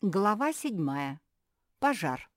Глава седьмая. Пожар.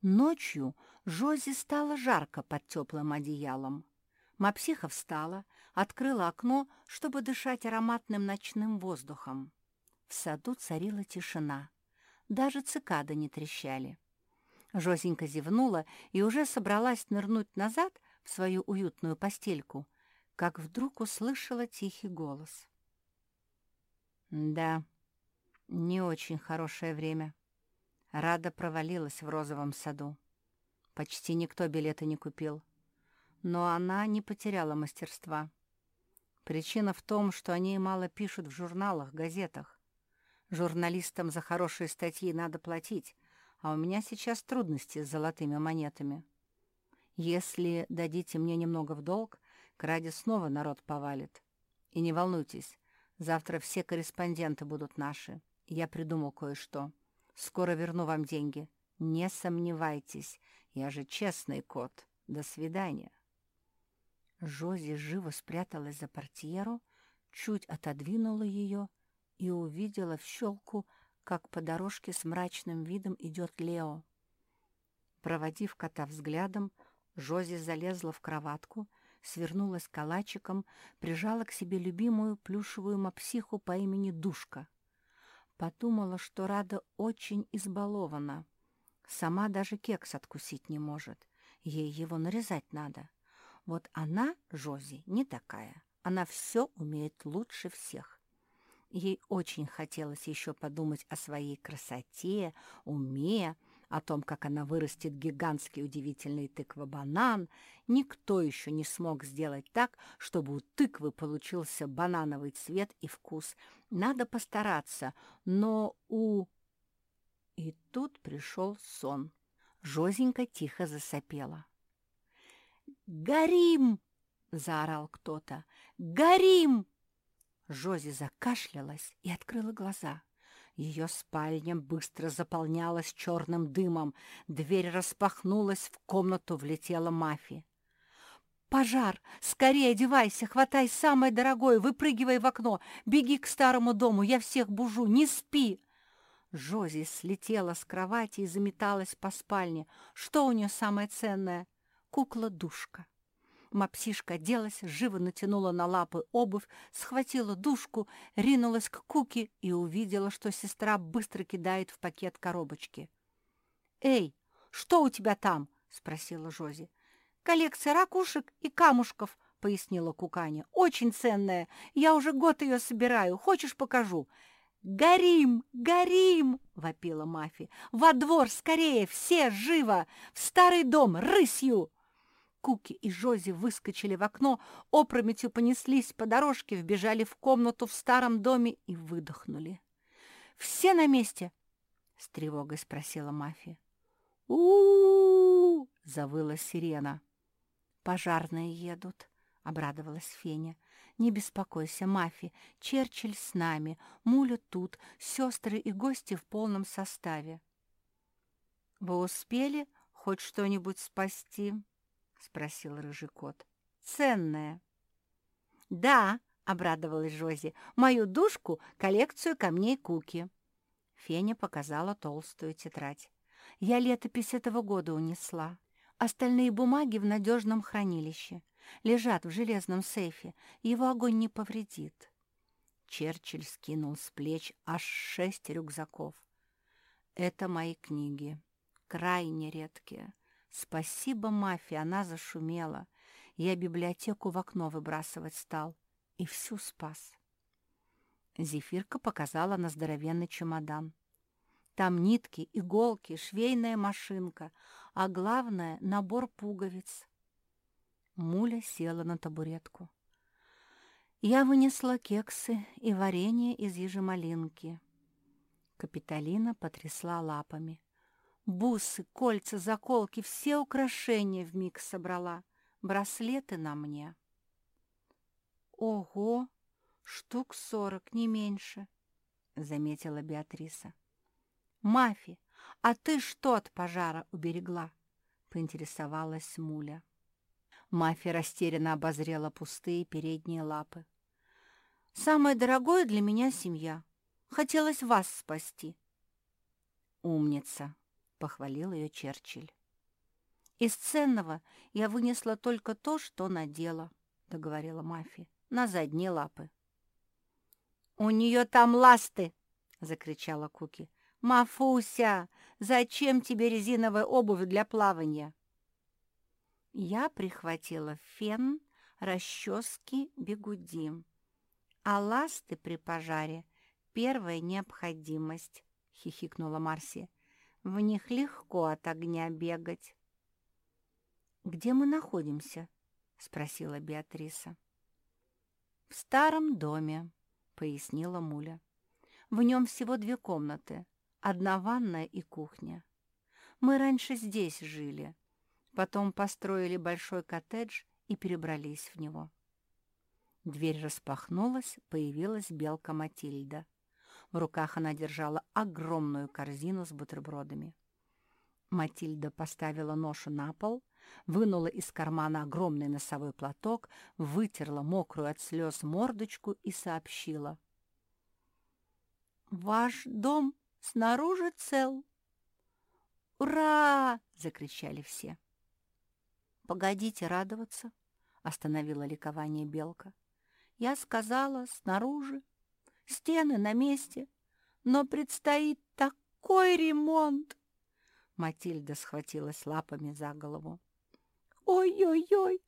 Ночью Жози стало жарко под теплым одеялом. Мапсиха встала, открыла окно, чтобы дышать ароматным ночным воздухом. В саду царила тишина. Даже цикады не трещали. Жозенька зевнула и уже собралась нырнуть назад в свою уютную постельку, как вдруг услышала тихий голос. «Да, не очень хорошее время. Рада провалилась в розовом саду. Почти никто билеты не купил. Но она не потеряла мастерства. Причина в том, что они мало пишут в журналах, газетах. Журналистам за хорошие статьи надо платить, а у меня сейчас трудности с золотыми монетами. Если дадите мне немного в долг, к Раде снова народ повалит. И не волнуйтесь, завтра все корреспонденты будут наши. Я придумал кое-что. Скоро верну вам деньги. Не сомневайтесь, я же честный кот. До свидания. Жози живо спряталась за портьеру, чуть отодвинула ее и увидела в щелку, как по дорожке с мрачным видом идет Лео. Проводив кота взглядом, Жози залезла в кроватку, свернулась калачиком, прижала к себе любимую плюшевую мопсиху по имени Душка. Подумала, что Рада очень избалована. Сама даже кекс откусить не может. Ей его нарезать надо. Вот она, Жози, не такая. Она все умеет лучше всех. Ей очень хотелось еще подумать о своей красоте, уме, о том, как она вырастет гигантский удивительный тыква-банан, никто еще не смог сделать так, чтобы у тыквы получился банановый цвет и вкус. Надо постараться, но у... И тут пришел сон. Жозенька тихо засопела. «Горим!» — заорал кто-то. «Горим!» Жози закашлялась и открыла глаза. Ее спальня быстро заполнялась черным дымом. Дверь распахнулась, в комнату влетела мафия. «Пожар! Скорее одевайся, хватай самое дорогое, выпрыгивай в окно, беги к старому дому, я всех бужу, не спи!» Жози слетела с кровати и заметалась по спальне. Что у нее самое ценное? Кукла-душка. Мапсишка оделась, живо натянула на лапы обувь, схватила душку, ринулась к Куке и увидела, что сестра быстро кидает в пакет коробочки. «Эй, что у тебя там?» — спросила Жози. «Коллекция ракушек и камушков», — пояснила Куканя. «Очень ценная. Я уже год ее собираю. Хочешь, покажу?» «Горим! Горим!» — вопила Мафи. «Во двор скорее! Все живо! В старый дом! Рысью!» Куки и Жози выскочили в окно, опрометью понеслись по дорожке, вбежали в комнату в старом доме и выдохнули. «Все на месте?» — с тревогой спросила мафия. у у завыла сирена. «Пожарные едут», — обрадовалась Феня. «Не беспокойся, Мафи, Черчилль с нами, Муля тут, сестры и гости в полном составе». «Вы успели хоть что-нибудь спасти?» — спросил рыжий кот. «Ценное». «Да», — обрадовалась Жози, — «мою душку, коллекцию камней Куки». Феня показала толстую тетрадь. «Я летопись этого года унесла. Остальные бумаги в надежном хранилище. Лежат в железном сейфе. Его огонь не повредит». Черчилль скинул с плеч аж шесть рюкзаков. «Это мои книги. Крайне редкие. Спасибо мафии, она зашумела. Я библиотеку в окно выбрасывать стал и всю спас. Зефирка показала на здоровенный чемодан. Там нитки, иголки, швейная машинка, а главное — набор пуговиц. Муля села на табуретку. Я вынесла кексы и варенье из ежемалинки. Капитолина потрясла лапами. Бусы, кольца, заколки, все украшения в миг собрала. Браслеты на мне. Ого, штук сорок, не меньше, заметила Беатриса. Мафи, а ты что от пожара уберегла? поинтересовалась Муля. Мафи растерянно обозрела пустые передние лапы. «Самое дорогое для меня — семья. Хотелось вас спасти». «Умница», — похвалил ее Черчилль. «Из ценного я вынесла только то, что надела», — договорила Мафи, — «на задние лапы». «У нее там ласты!» — закричала Куки. «Мафуся, зачем тебе резиновая обувь для плавания?» Я прихватила фен, расчески, бегуди. А ласты при пожаре — первая необходимость, — хихикнула Марси. В них легко от огня бегать. «Где мы находимся?» — спросила Беатриса. «В старом доме», — пояснила Муля. «В нем всего две комнаты, одна ванная и кухня. Мы раньше здесь жили, потом построили большой коттедж и перебрались в него». Дверь распахнулась, появилась белка Матильда. В руках она держала огромную корзину с бутербродами. Матильда поставила ношу на пол, вынула из кармана огромный носовой платок, вытерла мокрую от слез мордочку и сообщила. «Ваш дом снаружи цел!» «Ура!» — закричали все. «Погодите радоваться!» — остановила ликование Белка. «Я сказала, снаружи, стены на месте, но предстоит такой ремонт!» Матильда схватилась лапами за голову. Ой-ой-ой!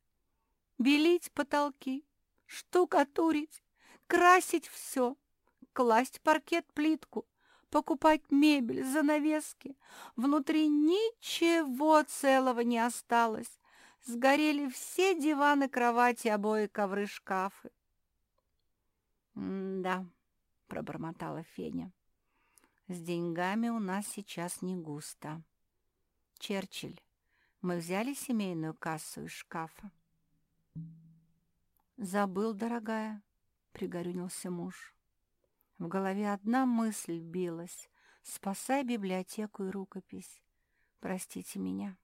Белить потолки, штукатурить, красить все, класть паркет-плитку, покупать мебель, занавески. Внутри ничего целого не осталось. Сгорели все диваны, кровати, обои, ковры, шкафы. «Да», — пробормотала Феня, — «с деньгами у нас сейчас не густо. Черчилль, мы взяли семейную кассу из шкафа. «Забыл, дорогая», — пригорюнился муж. В голове одна мысль билась — спасай библиотеку и рукопись. Простите меня.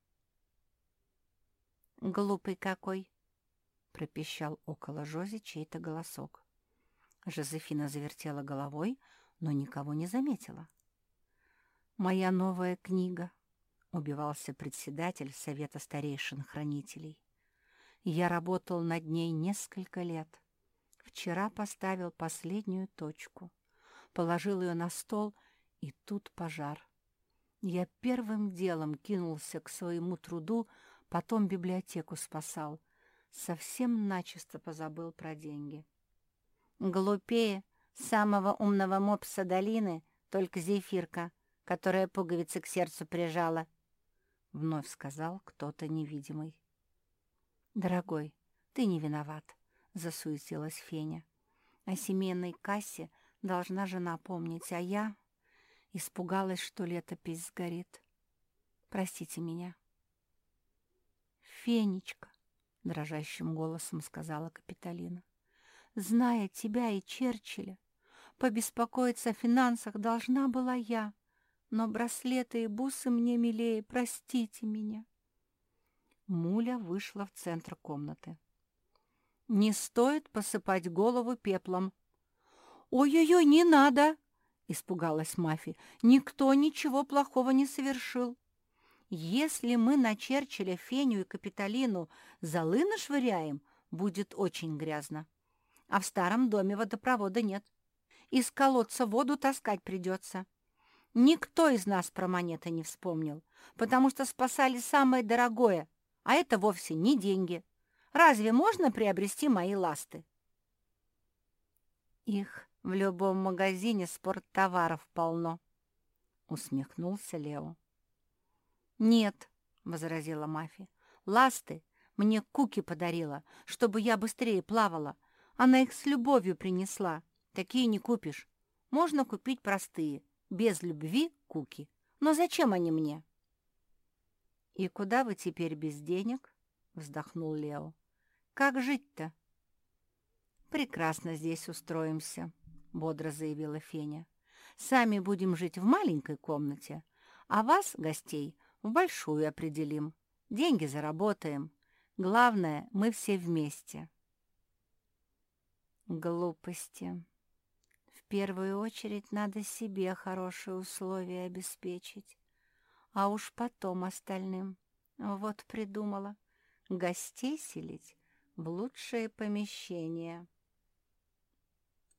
«Глупый какой!» — пропищал около Жози чей-то голосок. Жозефина завертела головой, но никого не заметила. «Моя новая книга», убивался председатель Совета старейшин-хранителей. Я работал над ней несколько лет. Вчера поставил последнюю точку, положил ее на стол, и тут пожар. Я первым делом кинулся к своему труду, потом библиотеку спасал. Совсем начисто позабыл про деньги. Глупее самого умного мопса долины только зефирка, которая пуговицы к сердцу прижала, — вновь сказал кто-то невидимый. «Дорогой, ты не виноват», — засуетилась Феня. «О семейной кассе должна жена помнить, а я испугалась, что летопись сгорит. Простите меня». «Фенечка», — дрожащим голосом сказала Капитолина, «зная тебя и Черчилля, побеспокоиться о финансах должна была я но браслеты и бусы мне милее, простите меня. Муля вышла в центр комнаты. «Не стоит посыпать голову пеплом». «Ой-ой-ой, не надо!» — испугалась Мафи. «Никто ничего плохого не совершил. Если мы на Черчилля, Феню и Капитолину золы нашвыряем, будет очень грязно. А в старом доме водопровода нет. Из колодца воду таскать придется. Никто из нас про монеты не вспомнил, потому что спасали самое дорогое, а это вовсе не деньги. Разве можно приобрести мои ласты? Их в любом магазине спорттоваров полно, усмехнулся Лео. Нет, возразила Мафи, ласты мне Куки подарила, чтобы я быстрее плавала. Она их с любовью принесла. Такие не купишь. Можно купить простые, без любви Куки. Но зачем они мне?» «И куда вы теперь без денег?» — вздохнул Лео. «Как жить-то?» «Прекрасно здесь устроимся», — бодро заявила Феня. «Сами будем жить в маленькой комнате, а вас, гостей, в большую определим. Деньги заработаем. Главное, мы все вместе». «Глупости», первую очередь надо себе хорошие условия обеспечить, а уж потом остальным. Вот придумала. Гостей селить в лучшее помещение —